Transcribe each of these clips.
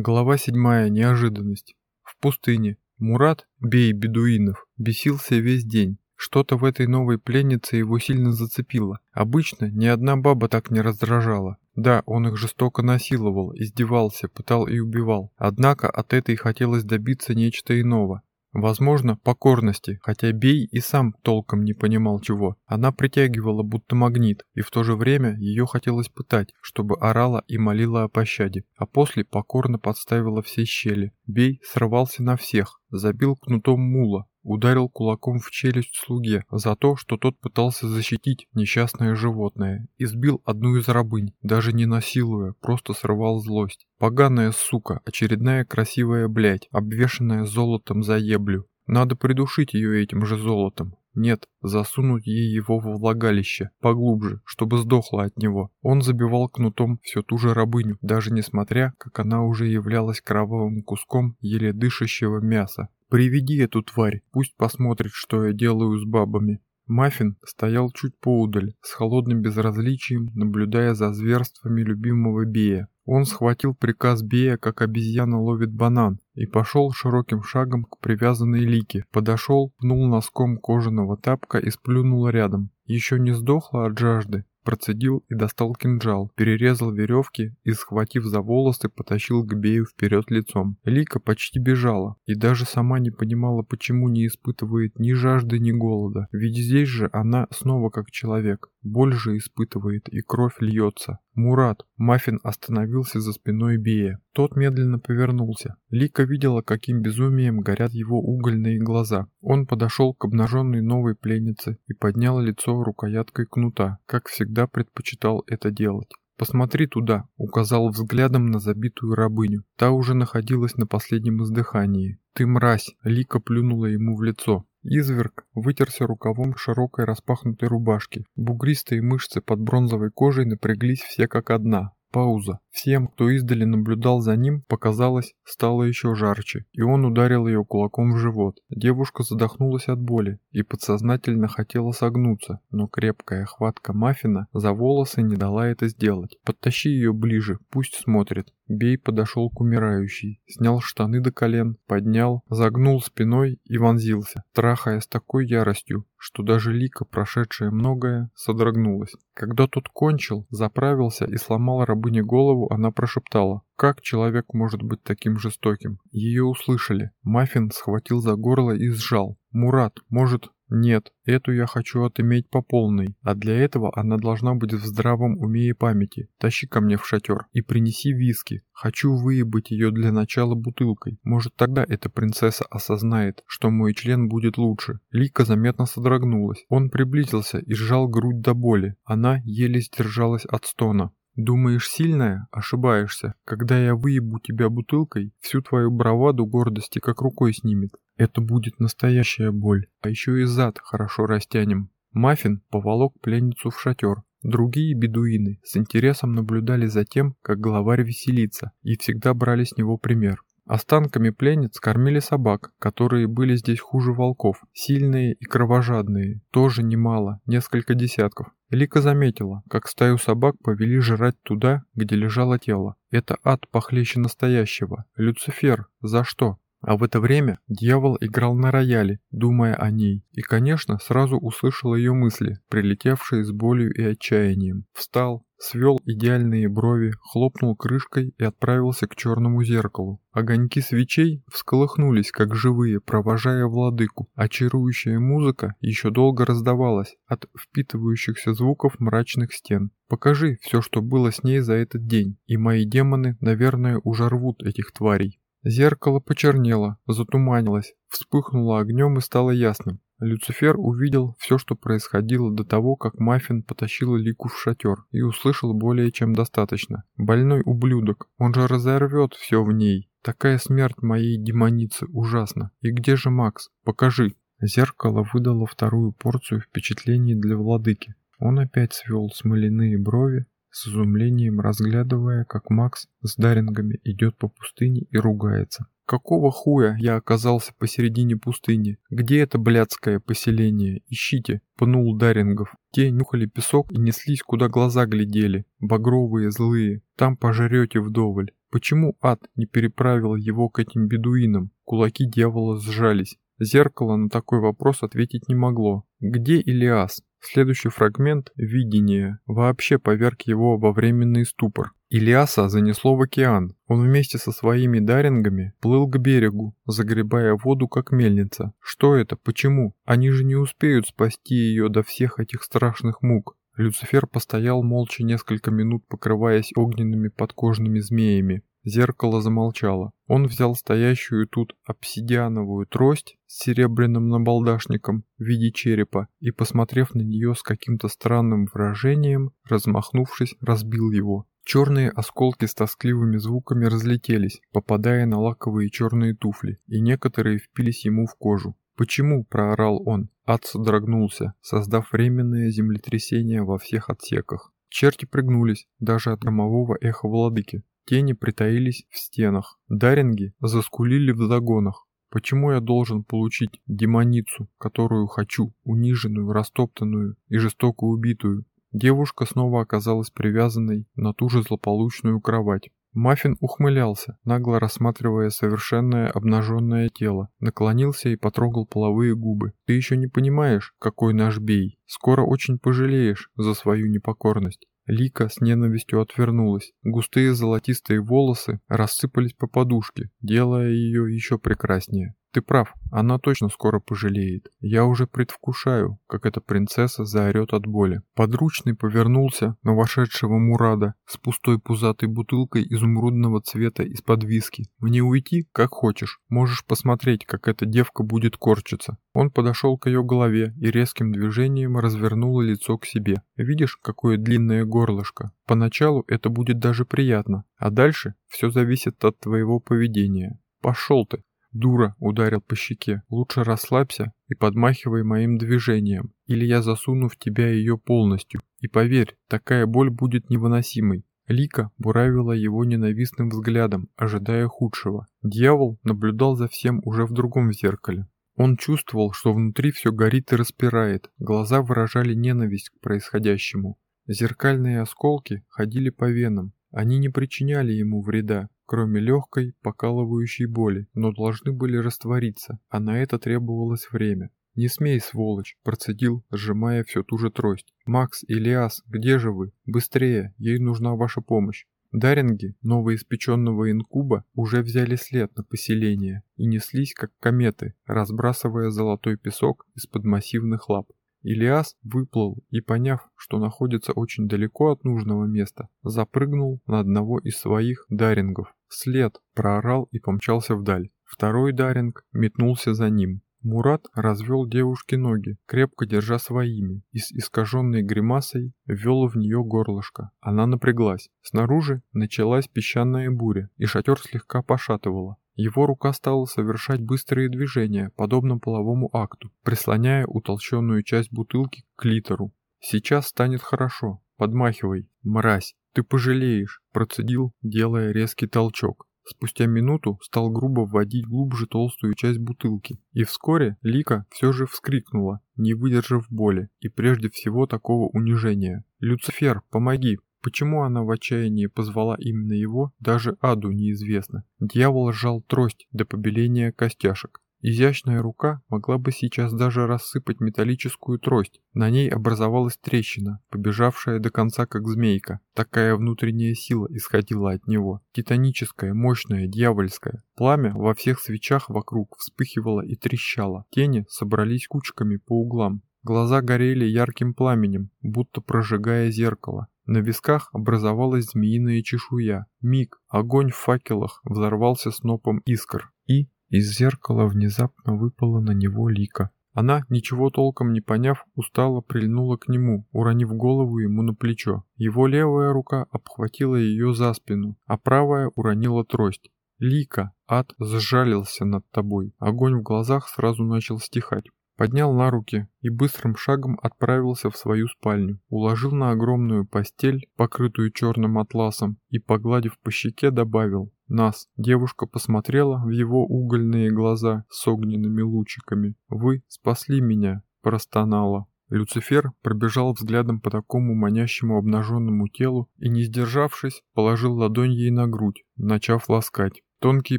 Глава 7. Неожиданность. В пустыне. Мурат, бей бедуинов, бесился весь день. Что-то в этой новой пленнице его сильно зацепило. Обычно ни одна баба так не раздражала. Да, он их жестоко насиловал, издевался, пытал и убивал. Однако от этой хотелось добиться нечто иного. Возможно, покорности, хотя Бей и сам толком не понимал чего. Она притягивала будто магнит, и в то же время ее хотелось пытать, чтобы орала и молила о пощаде, а после покорно подставила все щели. Бей срывался на всех, забил кнутом мула, ударил кулаком в челюсть слуге за то, что тот пытался защитить несчастное животное, избил одну из рабынь, даже не насилуя, просто срывал злость. Поганая сука, очередная красивая блядь, обвешанная золотом за еблю. Надо придушить ее этим же золотом. Нет, засунуть ей его во влагалище, поглубже, чтобы сдохла от него. Он забивал кнутом всю ту же рабыню, даже несмотря, как она уже являлась кровавым куском еле дышащего мяса. «Приведи эту тварь, пусть посмотрит, что я делаю с бабами». Маффин стоял чуть поудаль, с холодным безразличием, наблюдая за зверствами любимого Бея. Он схватил приказ Бея, как обезьяна ловит банан, и пошел широким шагом к привязанной лике. Подошел, пнул носком кожаного тапка и сплюнул рядом. Еще не сдохла от жажды, процедил и достал кинжал, перерезал веревки и, схватив за волосы, потащил к Бею вперед лицом. Лика почти бежала и даже сама не понимала, почему не испытывает ни жажды, ни голода. Ведь здесь же она снова как человек. Боль же испытывает и кровь льется. Мурат, Маффин остановился за спиной Бея. Тот медленно повернулся. Лика видела, каким безумием горят его угольные глаза. Он подошел к обнаженной новой пленнице и поднял лицо рукояткой кнута, как всегда предпочитал это делать. «Посмотри туда», — указал взглядом на забитую рабыню. Та уже находилась на последнем издыхании. «Ты мразь!» — Лика плюнула ему в лицо. Изверг вытерся рукавом широкой распахнутой рубашки. Бугристые мышцы под бронзовой кожей напряглись все как одна. Пауза. Всем, кто издали наблюдал за ним, показалось, стало еще жарче, и он ударил ее кулаком в живот. Девушка задохнулась от боли и подсознательно хотела согнуться, но крепкая хватка Маффина за волосы не дала это сделать. «Подтащи ее ближе, пусть смотрит». Бей подошел к умирающей, снял штаны до колен, поднял, загнул спиной и вонзился, трахая с такой яростью, что даже Лика, прошедшая многое, содрогнулась. Когда тот кончил, заправился и сломал рабыне голову, она прошептала, как человек может быть таким жестоким? Ее услышали. Маффин схватил за горло и сжал. «Мурат, может...» «Нет, эту я хочу отыметь по полной, а для этого она должна быть в здравом уме и памяти. Тащи ко мне в шатер и принеси виски. Хочу выебать ее для начала бутылкой. Может тогда эта принцесса осознает, что мой член будет лучше». Лика заметно содрогнулась. Он приблизился и сжал грудь до боли. Она еле сдержалась от стона. Думаешь, сильная? Ошибаешься. Когда я выебу тебя бутылкой, всю твою браваду гордости как рукой снимет. Это будет настоящая боль. А еще и зад хорошо растянем. Маффин поволок пленницу в шатер. Другие бедуины с интересом наблюдали за тем, как главарь веселится, и всегда брали с него пример. Останками пленниц кормили собак, которые были здесь хуже волков, сильные и кровожадные, тоже немало, несколько десятков. Лика заметила, как стаю собак повели жрать туда, где лежало тело. Это ад похлеще настоящего. Люцифер, за что? А в это время дьявол играл на рояле, думая о ней, и, конечно, сразу услышал ее мысли, прилетевшие с болью и отчаянием. Встал, свел идеальные брови, хлопнул крышкой и отправился к черному зеркалу. Огоньки свечей всколыхнулись, как живые, провожая владыку. Очарующая музыка еще долго раздавалась от впитывающихся звуков мрачных стен. Покажи все, что было с ней за этот день, и мои демоны, наверное, уже рвут этих тварей. Зеркало почернело, затуманилось, вспыхнуло огнем и стало ясным. Люцифер увидел все, что происходило до того, как Маффин потащил Лику в шатер, и услышал более чем достаточно. «Больной ублюдок, он же разорвет все в ней. Такая смерть моей демоницы ужасна. И где же Макс? Покажи!» Зеркало выдало вторую порцию впечатлений для владыки. Он опять свел смоляные брови, с изумлением разглядывая, как Макс с Дарингами идет по пустыне и ругается. Какого хуя я оказался посередине пустыни? Где это блядское поселение? Ищите, пнул Дарингов. Те нюхали песок и неслись, куда глаза глядели. Багровые, злые. Там пожрете вдоволь. Почему ад не переправил его к этим бедуинам? Кулаки дьявола сжались. Зеркало на такой вопрос ответить не могло. Где Илиас? Следующий фрагмент видения вообще поверг его во временный ступор. Илиаса занесло в океан. Он вместе со своими дарингами плыл к берегу, загребая воду как мельница. Что это? Почему? Они же не успеют спасти ее до всех этих страшных мук. Люцифер постоял молча несколько минут, покрываясь огненными подкожными змеями. Зеркало замолчало. Он взял стоящую тут обсидиановую трость с серебряным набалдашником в виде черепа и, посмотрев на нее с каким-то странным выражением, размахнувшись, разбил его. Черные осколки с тоскливыми звуками разлетелись, попадая на лаковые черные туфли, и некоторые впились ему в кожу. «Почему?» – проорал он. Ад содрогнулся, создав временное землетрясение во всех отсеках. Черти прыгнулись, даже от громового эха владыки. Тени притаились в стенах. Даринги заскулили в загонах. Почему я должен получить демоницу, которую хочу, униженную, растоптанную и жестоко убитую? Девушка снова оказалась привязанной на ту же злополучную кровать. Маффин ухмылялся, нагло рассматривая совершенное обнаженное тело, наклонился и потрогал половые губы. «Ты еще не понимаешь, какой наш бей. Скоро очень пожалеешь за свою непокорность. Лика с ненавистью отвернулась. Густые золотистые волосы рассыпались по подушке, делая ее еще прекраснее. Ты прав, она точно скоро пожалеет. Я уже предвкушаю, как эта принцесса заорет от боли. Подручный повернулся на вошедшего Мурада с пустой пузатой бутылкой изумрудного цвета из-под виски. Мне уйти, как хочешь. Можешь посмотреть, как эта девка будет корчиться. Он подошел к ее голове и резким движением развернул лицо к себе. Видишь, какое длинное горлышко? Поначалу это будет даже приятно, а дальше все зависит от твоего поведения. Пошел ты. «Дура!» — ударил по щеке. «Лучше расслабься и подмахивай моим движением, или я засуну в тебя ее полностью. И поверь, такая боль будет невыносимой». Лика буравила его ненавистным взглядом, ожидая худшего. Дьявол наблюдал за всем уже в другом зеркале. Он чувствовал, что внутри все горит и распирает, глаза выражали ненависть к происходящему. Зеркальные осколки ходили по венам, они не причиняли ему вреда, кроме легкой, покалывающей боли, но должны были раствориться, а на это требовалось время. «Не смей, сволочь!» – процедил, сжимая всю ту же трость. «Макс, Илиас, где же вы? Быстрее, ей нужна ваша помощь!» Даринги новоиспеченного инкуба уже взяли след на поселение и неслись как кометы, разбрасывая золотой песок из-под массивных лап. Илиас выплыл и, поняв, что находится очень далеко от нужного места, запрыгнул на одного из своих дарингов. След проорал и помчался вдаль. Второй даринг метнулся за ним. Мурат развел девушке ноги, крепко держа своими, и с искаженной гримасой ввел в нее горлышко. Она напряглась. Снаружи началась песчаная буря, и шатер слегка пошатывало. Его рука стала совершать быстрые движения, подобно половому акту, прислоняя утолщенную часть бутылки к клитору. «Сейчас станет хорошо. Подмахивай, мразь. Ты пожалеешь», – процедил, делая резкий толчок. Спустя минуту стал грубо вводить глубже толстую часть бутылки, и вскоре Лика все же вскрикнула, не выдержав боли и прежде всего такого унижения. «Люцифер, помоги! Почему она в отчаянии позвала именно его, даже аду неизвестно. Дьявол сжал трость до побеления костяшек. Изящная рука могла бы сейчас даже рассыпать металлическую трость. На ней образовалась трещина, побежавшая до конца как змейка. Такая внутренняя сила исходила от него. Титаническая, мощная, дьявольская. Пламя во всех свечах вокруг вспыхивало и трещало. Тени собрались кучками по углам. Глаза горели ярким пламенем, будто прожигая зеркало. На висках образовалась змеиная чешуя. Миг, огонь в факелах взорвался снопом искр. И из зеркала внезапно выпала на него лика. Она, ничего толком не поняв, устало прильнула к нему, уронив голову ему на плечо. Его левая рука обхватила ее за спину, а правая уронила трость. «Лика, ад сжалился над тобой». Огонь в глазах сразу начал стихать поднял на руки и быстрым шагом отправился в свою спальню, уложил на огромную постель, покрытую черным атласом, и, погладив по щеке, добавил «Нас». Девушка посмотрела в его угольные глаза с огненными лучиками. «Вы спасли меня», – простонала. Люцифер пробежал взглядом по такому манящему обнаженному телу и, не сдержавшись, положил ладонь ей на грудь, начав ласкать. Тонкие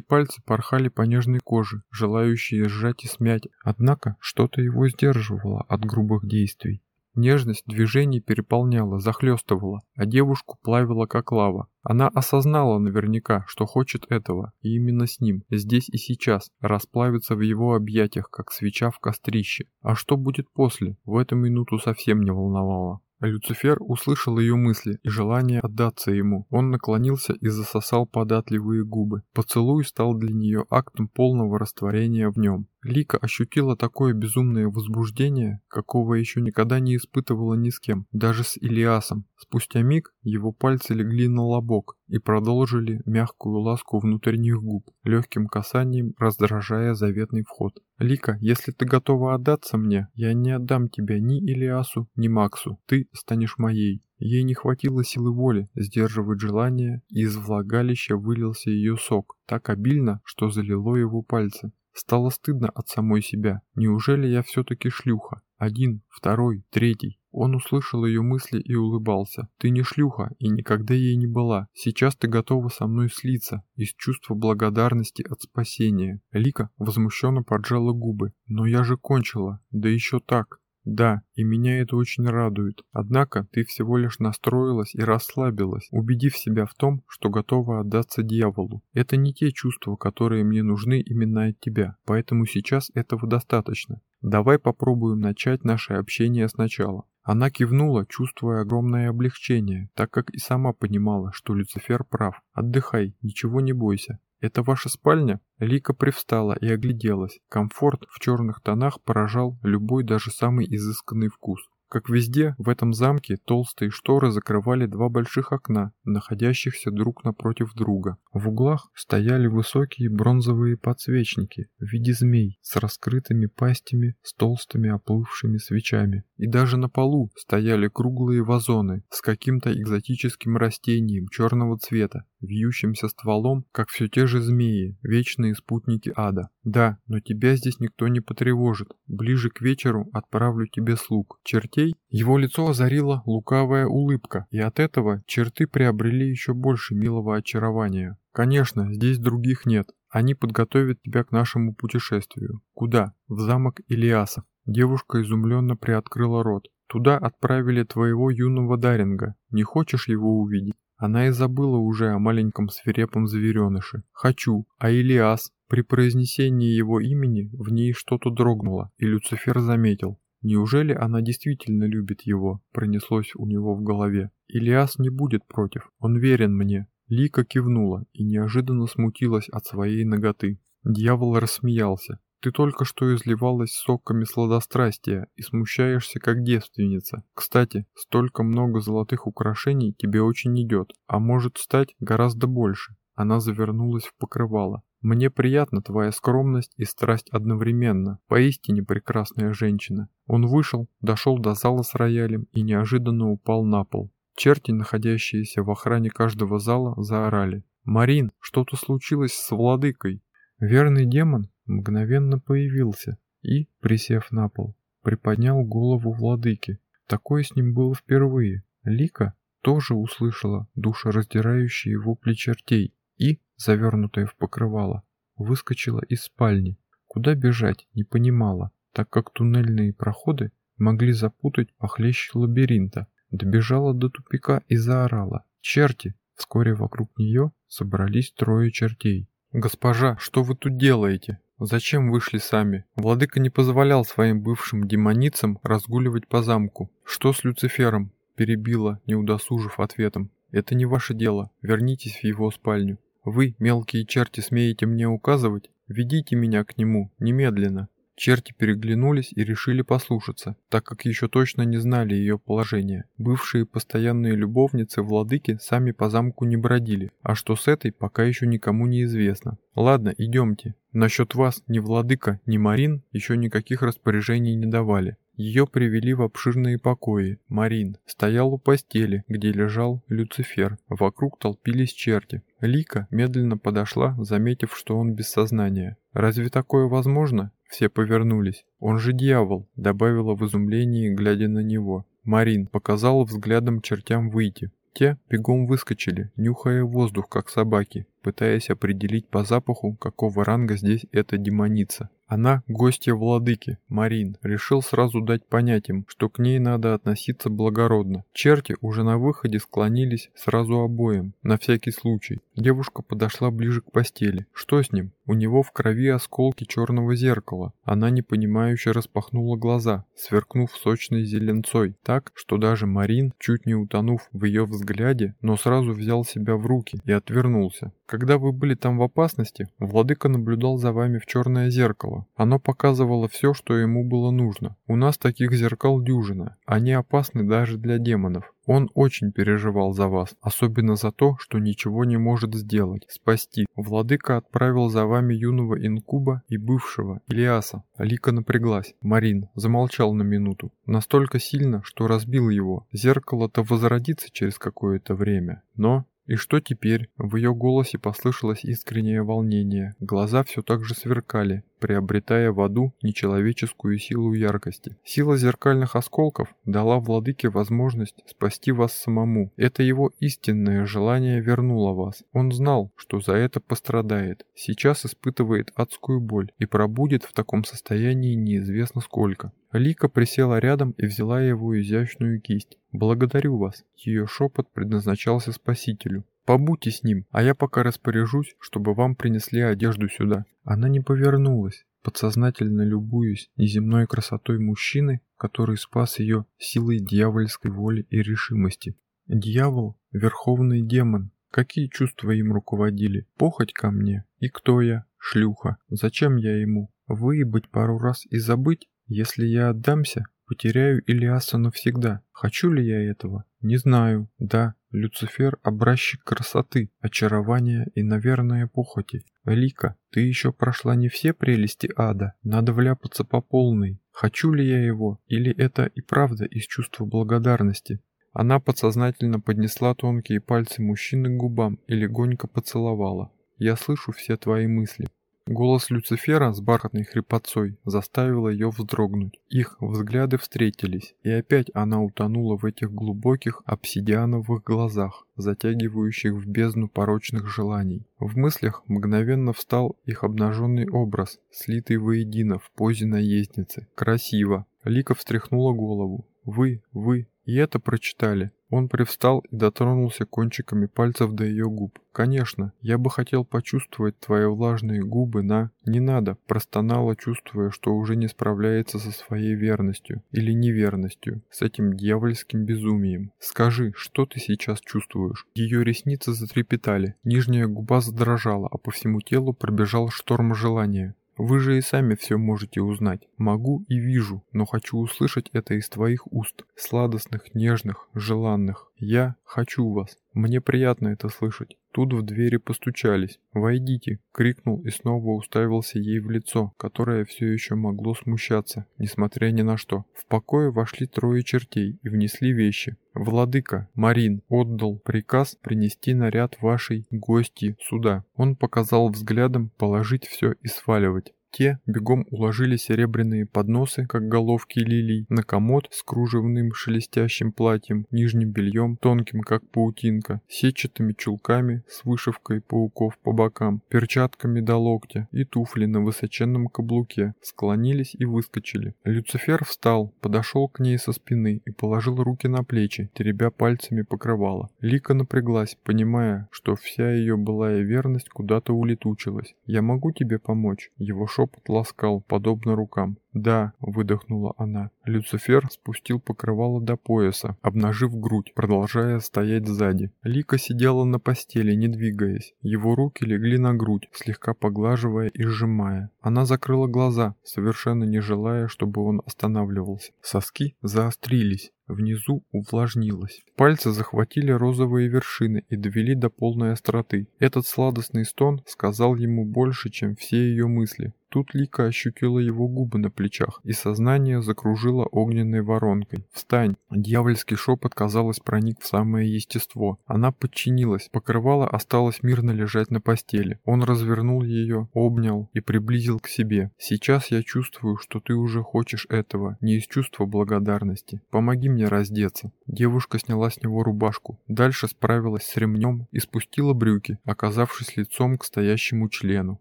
пальцы порхали по нежной коже, желающие сжать и смять, однако что-то его сдерживало от грубых действий. Нежность движений переполняла, захлестывала, а девушку плавила как лава. Она осознала наверняка, что хочет этого, и именно с ним, здесь и сейчас, расплавиться в его объятиях, как свеча в кострище. А что будет после, в эту минуту совсем не волновало. Люцифер услышал ее мысли и желание отдаться ему. Он наклонился и засосал податливые губы. Поцелуй стал для нее актом полного растворения в нем. Лика ощутила такое безумное возбуждение, какого еще никогда не испытывала ни с кем, даже с Илиасом. Спустя миг его пальцы легли на лобок и продолжили мягкую ласку внутренних губ, легким касанием раздражая заветный вход. «Лика, если ты готова отдаться мне, я не отдам тебя ни Илиасу, ни Максу. Ты станешь моей». Ей не хватило силы воли сдерживать желание, и из влагалища вылился ее сок, так обильно, что залило его пальцы. Стало стыдно от самой себя. Неужели я все-таки шлюха? Один, второй, третий. Он услышал ее мысли и улыбался. «Ты не шлюха и никогда ей не была. Сейчас ты готова со мной слиться из чувства благодарности от спасения». Лика возмущенно поджала губы. «Но я же кончила. Да еще так. Да, и меня это очень радует. Однако ты всего лишь настроилась и расслабилась, убедив себя в том, что готова отдаться дьяволу. Это не те чувства, которые мне нужны именно от тебя, поэтому сейчас этого достаточно. Давай попробуем начать наше общение сначала. Она кивнула, чувствуя огромное облегчение, так как и сама понимала, что Люцифер прав. Отдыхай, ничего не бойся. «Это ваша спальня?» Лика привстала и огляделась. Комфорт в черных тонах поражал любой даже самый изысканный вкус. Как везде, в этом замке толстые шторы закрывали два больших окна, находящихся друг напротив друга. В углах стояли высокие бронзовые подсвечники в виде змей с раскрытыми пастями, с толстыми оплывшими свечами. И даже на полу стояли круглые вазоны с каким-то экзотическим растением черного цвета, вьющимся стволом, как все те же змеи, вечные спутники ада. Да, но тебя здесь никто не потревожит. Ближе к вечеру отправлю тебе слуг. Чертей? Его лицо озарила лукавая улыбка, и от этого черты приобрели еще больше милого очарования. Конечно, здесь других нет. Они подготовят тебя к нашему путешествию. Куда? В замок Илиаса. Девушка изумленно приоткрыла рот. Туда отправили твоего юного Даринга. Не хочешь его увидеть? Она и забыла уже о маленьком свирепом звереныше. «Хочу, а Илиас?» При произнесении его имени в ней что-то дрогнуло, и Люцифер заметил. Неужели она действительно любит его? Пронеслось у него в голове. Илиас не будет против, он верен мне. Лика кивнула и неожиданно смутилась от своей ноготы. Дьявол рассмеялся. Ты только что изливалась соками сладострастия и смущаешься как девственница. Кстати, столько много золотых украшений тебе очень идет, а может стать гораздо больше. Она завернулась в покрывало. Мне приятна твоя скромность и страсть одновременно. Поистине прекрасная женщина. Он вышел, дошел до зала с роялем и неожиданно упал на пол. Черти, находящиеся в охране каждого зала, заорали. «Марин, что-то случилось с владыкой!» Верный демон мгновенно появился и, присев на пол, приподнял голову владыки. Такое с ним было впервые. Лика тоже услышала душераздирающие вопли чертей и, завернутая в покрывало, выскочила из спальни. Куда бежать, не понимала, так как туннельные проходы могли запутать похлеще лабиринта. Добежала до тупика и заорала. «Черти!» Вскоре вокруг нее собрались трое чертей. «Госпожа, что вы тут делаете? Зачем вышли сами? Владыка не позволял своим бывшим демоницам разгуливать по замку. Что с Люцифером?» Перебила, не удосужив ответом. «Это не ваше дело. Вернитесь в его спальню. Вы, мелкие черти, смеете мне указывать? Ведите меня к нему, немедленно». Черти переглянулись и решили послушаться, так как еще точно не знали ее положение. Бывшие постоянные любовницы владыки сами по замку не бродили, а что с этой пока еще никому не известно. Ладно, идемте. Насчет вас ни владыка, ни Марин еще никаких распоряжений не давали. Ее привели в обширные покои. Марин стоял у постели, где лежал Люцифер. Вокруг толпились черти. Лика медленно подошла, заметив, что он без сознания. Разве такое возможно? Все повернулись. «Он же дьявол!» — добавила в изумлении, глядя на него. Марин показала взглядом чертям выйти. Те бегом выскочили, нюхая воздух, как собаки, пытаясь определить по запаху, какого ранга здесь эта демоница. Она гостья владыки, Марин, решил сразу дать понять им, что к ней надо относиться благородно. Черти уже на выходе склонились сразу обоим, на всякий случай. Девушка подошла ближе к постели. Что с ним? У него в крови осколки черного зеркала. Она непонимающе распахнула глаза, сверкнув сочной зеленцой, так, что даже Марин, чуть не утонув в ее взгляде, но сразу взял себя в руки и отвернулся. Когда вы были там в опасности, владыка наблюдал за вами в черное зеркало. Оно показывало все, что ему было нужно. У нас таких зеркал дюжина. Они опасны даже для демонов. Он очень переживал за вас, особенно за то, что ничего не может сделать, спасти. Владыка отправил за вами юного инкуба и бывшего, Илиаса. Алика напряглась. Марин замолчал на минуту. Настолько сильно, что разбил его. Зеркало-то возродится через какое-то время. Но и что теперь? В ее голосе послышалось искреннее волнение. Глаза все так же сверкали, приобретая в аду нечеловеческую силу яркости. Сила зеркальных осколков дала владыке возможность спасти вас самому. Это его истинное желание вернуло вас. Он знал, что за это пострадает. Сейчас испытывает адскую боль и пробудет в таком состоянии неизвестно сколько. Лика присела рядом и взяла его изящную кисть. «Благодарю вас». Ее шепот предназначался спасителю. Побудьте с ним, а я пока распоряжусь, чтобы вам принесли одежду сюда». Она не повернулась, подсознательно любуясь неземной красотой мужчины, который спас ее силой дьявольской воли и решимости. Дьявол — верховный демон. Какие чувства им руководили? Похоть ко мне? И кто я? Шлюха. Зачем я ему? Выебать пару раз и забыть? Если я отдамся, потеряю Илиаса навсегда. Хочу ли я этого? Не знаю. Да, Люцифер – образчик красоты, очарования и, наверное, похоти. Лика, ты еще прошла не все прелести ада, надо вляпаться по полной. Хочу ли я его, или это и правда из чувства благодарности? Она подсознательно поднесла тонкие пальцы мужчины к губам и легонько поцеловала. Я слышу все твои мысли. Голос Люцифера с бархатной хрипотцой заставил ее вздрогнуть. Их взгляды встретились, и опять она утонула в этих глубоких обсидиановых глазах, затягивающих в бездну порочных желаний. В мыслях мгновенно встал их обнаженный образ, слитый воедино в позе наездницы. Красиво. Лика встряхнула голову. «Вы, вы, и это прочитали. Он привстал и дотронулся кончиками пальцев до ее губ. «Конечно, я бы хотел почувствовать твои влажные губы на...» «Не надо», – простонала, чувствуя, что уже не справляется со своей верностью или неверностью, с этим дьявольским безумием. «Скажи, что ты сейчас чувствуешь?» Ее ресницы затрепетали, нижняя губа задрожала, а по всему телу пробежал шторм желания. Вы же и сами все можете узнать. Могу и вижу, но хочу услышать это из твоих уст. Сладостных, нежных, желанных. Я хочу вас. Мне приятно это слышать. Тут в двери постучались. «Войдите!» — крикнул и снова уставился ей в лицо, которое все еще могло смущаться, несмотря ни на что. В покое вошли трое чертей и внесли вещи. «Владыка, Марин, отдал приказ принести наряд вашей гости сюда». Он показал взглядом положить все и сваливать. Те бегом уложили серебряные подносы, как головки лилий, на комод с кружевным шелестящим платьем, нижним бельем, тонким, как паутинка, сетчатыми чулками с вышивкой пауков по бокам, перчатками до локтя и туфли на высоченном каблуке, склонились и выскочили. Люцифер встал, подошел к ней со спины и положил руки на плечи, теребя пальцами покрывало. Лика напряглась, понимая, что вся ее былая верность куда-то улетучилась. «Я могу тебе помочь?» Его шепот шепот ласкал, подобно рукам. «Да», — выдохнула она. Люцифер спустил покрывало до пояса, обнажив грудь, продолжая стоять сзади. Лика сидела на постели, не двигаясь. Его руки легли на грудь, слегка поглаживая и сжимая. Она закрыла глаза, совершенно не желая, чтобы он останавливался. Соски заострились. Внизу увлажнилось. Пальцы захватили розовые вершины и довели до полной остроты. Этот сладостный стон сказал ему больше, чем все ее мысли. Тут Лика ощутила его губы на плечах, и сознание закружило огненной воронкой. «Встань!» Дьявольский шепот, казалось, проник в самое естество. Она подчинилась, покрывало осталось мирно лежать на постели. Он развернул ее, обнял и приблизил к себе. «Сейчас я чувствую, что ты уже хочешь этого, не из чувства благодарности. Помоги мне раздеться». Девушка сняла с него рубашку, дальше справилась с ремнем и спустила брюки, оказавшись лицом к стоящему члену.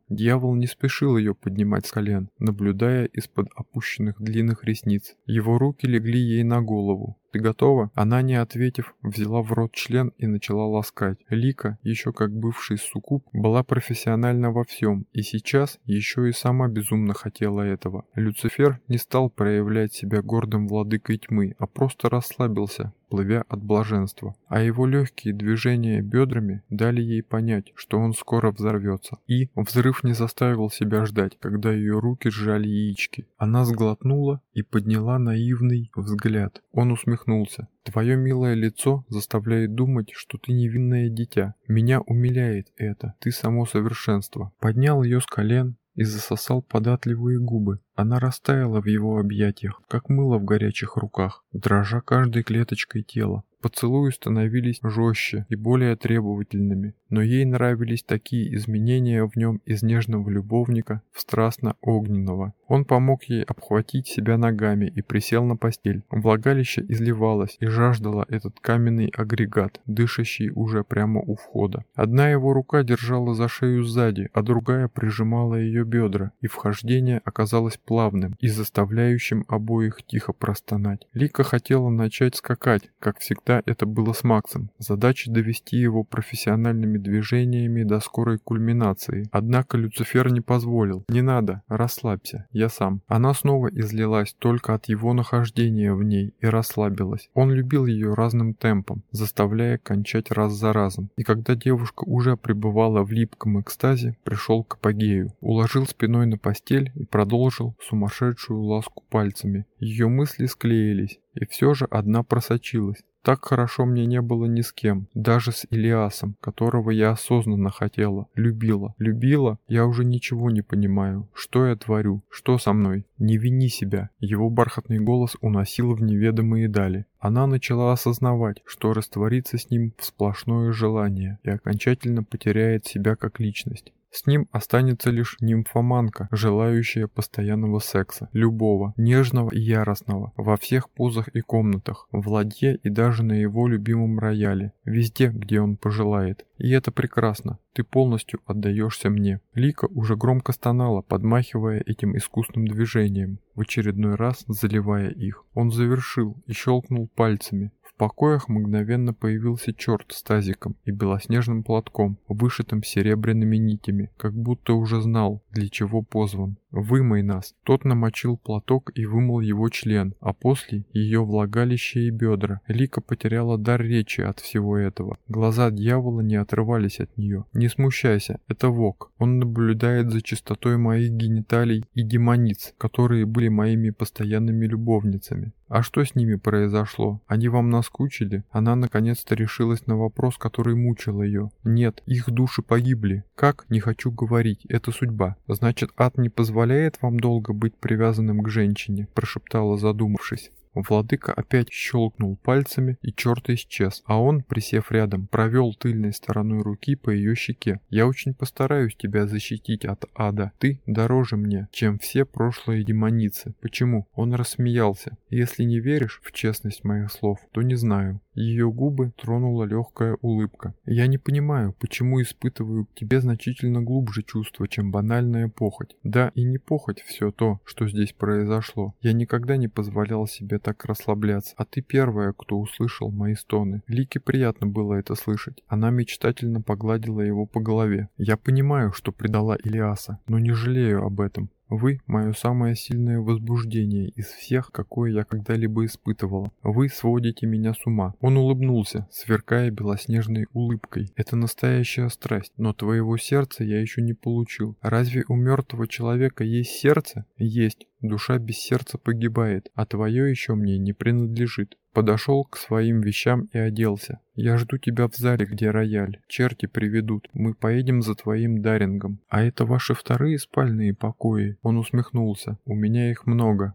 Дьявол не спешил ее поднимать с колен, наблюдая из-под опущенных длинных ресниц. Его руки легли ей на голову. «Ты готова?» Она, не ответив, взяла в рот член и начала ласкать. Лика, еще как бывший суккуб, была профессиональна во всем, и сейчас еще и сама безумно хотела этого. Люцифер не стал проявлять себя гордым владыкой тьмы, а просто расслабился, плывя от блаженства, а его легкие движения бедрами дали ей понять, что он скоро взорвется. И взрыв не заставил себя ждать, когда ее руки сжали яички. Она сглотнула и подняла наивный взгляд. Он усмехнулся. Твое милое лицо заставляет думать, что ты невинное дитя. Меня умиляет это. Ты само совершенство. Поднял ее с колен, и засосал податливые губы. Она растаяла в его объятиях, как мыло в горячих руках, дрожа каждой клеточкой тела. Поцелуи становились жестче и более требовательными, но ей нравились такие изменения в нем из нежного любовника в страстно-огненного. Он помог ей обхватить себя ногами и присел на постель. Влагалище изливалось и жаждало этот каменный агрегат, дышащий уже прямо у входа. Одна его рука держала за шею сзади, а другая прижимала ее бедра, и вхождение оказалось плавным и заставляющим обоих тихо простонать. Лика хотела начать скакать, как всегда это было с Максом. Задача довести его профессиональными движениями до скорой кульминации. Однако Люцифер не позволил. «Не надо, расслабься, я сам». Она снова излилась только от его нахождения в ней и расслабилась. Он любил ее разным темпом, заставляя кончать раз за разом. И когда девушка уже пребывала в липком экстазе, пришел к апогею. Уложил спиной на постель и продолжил сумасшедшую ласку пальцами. Ее мысли склеились, и все же одна просочилась. Так хорошо мне не было ни с кем, даже с Илиасом, которого я осознанно хотела, любила. Любила? Я уже ничего не понимаю. Что я творю? Что со мной? Не вини себя. Его бархатный голос уносил в неведомые дали. Она начала осознавать, что растворится с ним в сплошное желание и окончательно потеряет себя как личность. С ним останется лишь нимфоманка, желающая постоянного секса, любого, нежного и яростного, во всех позах и комнатах, в ладье и даже на его любимом рояле, везде, где он пожелает. И это прекрасно, ты полностью отдаешься мне. Лика уже громко стонала, подмахивая этим искусным движением, в очередной раз заливая их. Он завершил и щелкнул пальцами, покоях мгновенно появился черт с тазиком и белоснежным платком, вышитым серебряными нитями, как будто уже знал, для чего позван. «Вымой нас!» Тот намочил платок и вымыл его член, а после ее влагалище и бедра. Лика потеряла дар речи от всего этого. Глаза дьявола не отрывались от нее. «Не смущайся, это Вок. Он наблюдает за чистотой моих гениталий и демониц, которые были моими постоянными любовницами. А что с ними произошло? Они вам наскучили? Она наконец-то решилась на вопрос, который мучил ее. Нет, их души погибли. Как? Не хочу говорить. Это судьба. Значит, ад не позволяет вам долго быть привязанным к женщине, прошептала задумавшись. Владыка опять щелкнул пальцами, и черт исчез, а он, присев рядом, провел тыльной стороной руки по ее щеке. «Я очень постараюсь тебя защитить от ада. Ты дороже мне, чем все прошлые демоницы. Почему?» Он рассмеялся. «Если не веришь в честность моих слов, то не знаю. Ее губы тронула легкая улыбка. «Я не понимаю, почему испытываю к тебе значительно глубже чувства, чем банальная похоть. Да, и не похоть все то, что здесь произошло. Я никогда не позволял себе так расслабляться, а ты первая, кто услышал мои стоны. Лике приятно было это слышать. Она мечтательно погладила его по голове. Я понимаю, что предала Илиаса, но не жалею об этом. Вы – мое самое сильное возбуждение из всех, какое я когда-либо испытывала. Вы сводите меня с ума. Он улыбнулся, сверкая белоснежной улыбкой. Это настоящая страсть, но твоего сердца я еще не получил. Разве у мертвого человека есть сердце? Есть. Душа без сердца погибает, а твое еще мне не принадлежит. Подошел к своим вещам и оделся. «Я жду тебя в зале, где рояль. Черти приведут. Мы поедем за твоим Дарингом. А это ваши вторые спальные покои?» Он усмехнулся. «У меня их много.